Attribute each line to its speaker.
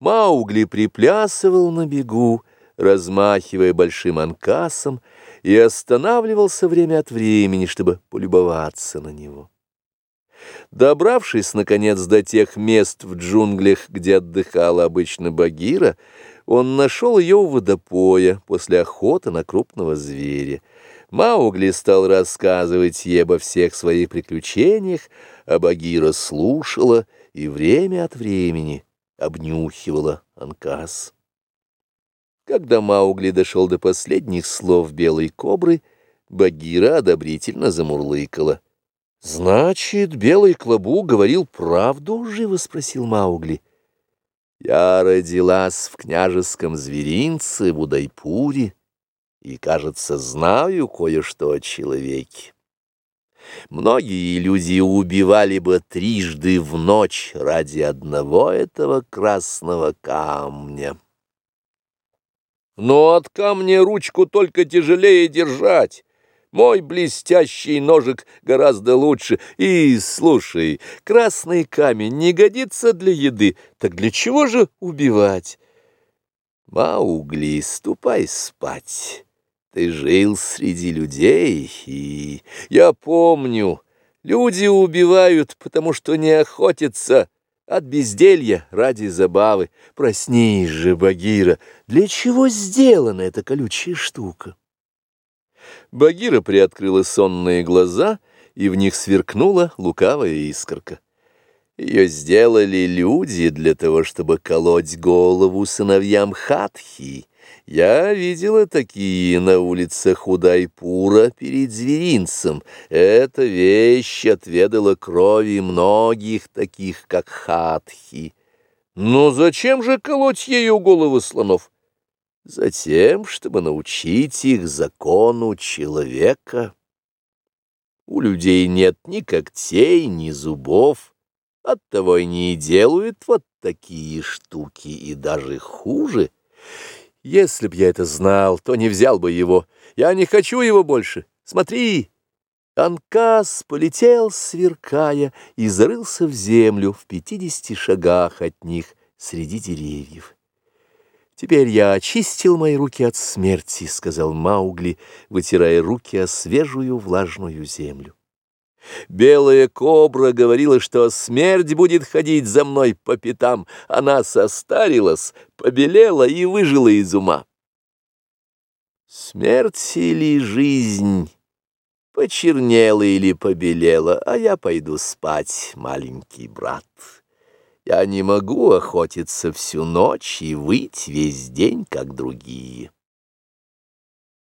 Speaker 1: Маугли приплясывал на бегу, размахивая большим анкасом, и останавливался время от времени, чтобы полюбоваться на него. Добравшись, наконец, до тех мест в джунглях, где отдыхала обычно Багира, он нашел ее у водопоя после охоты на крупного зверя. Маугли стал рассказывать ей обо всех своих приключениях, а Багира слушала и время от времени обнюхивала анкас. Когда Маугли дошел до последних слов белой кобры, Багира одобрительно замурлыкала. — Значит, белый клобу говорил правду? — живо спросил Маугли. — Я родилась в княжеском зверинце в Удайпуре и, кажется, знаю кое-что о человеке. Многие люди убивали бы трижды в ночь ради одного этого красного камня. Но от камня ручку только тяжелее держать. Мой блестящий ножик гораздо лучше. И, слушай, красный камень не годится для еды, так для чего же убивать? Маугли, ступай спать. Ты жил среди людей, и я помню, люди убивают, потому что не охотятся, от безделья ради забавы. Проснись же, Багира, для чего сделана эта колючая штука? Багира приоткрыла сонные глаза, и в них сверкнула лукавая искорка. Ее сделали люди для того, чтобы колоть голову сыновьям Хатхи, я видела такие на улицах Удайпура перед зверинцем. Эта вещь отведала крови многих таких, как хатхи. Но зачем же колоть ею головы слонов? Затем, чтобы научить их закону человека. У людей нет ни когтей, ни зубов, оттого и делают вот такие штуки, и даже хуже — если б я это знал, то не взял бы его. Я не хочу его больше. Смотри!» Анкас полетел, сверкая, и зарылся в землю в пятидесяти шагах от них среди деревьев. «Теперь я очистил мои руки от смерти», — сказал Маугли, вытирая руки о свежую влажную землю. Белая кобра говорила, что смерть будет ходить за мной по пятам. Она состарилась, побелела и выжила из ума. Смерть или жизнь, почернела или побелела, а я пойду спать, маленький брат. Я не могу охотиться всю ночь и выть весь день, как другие.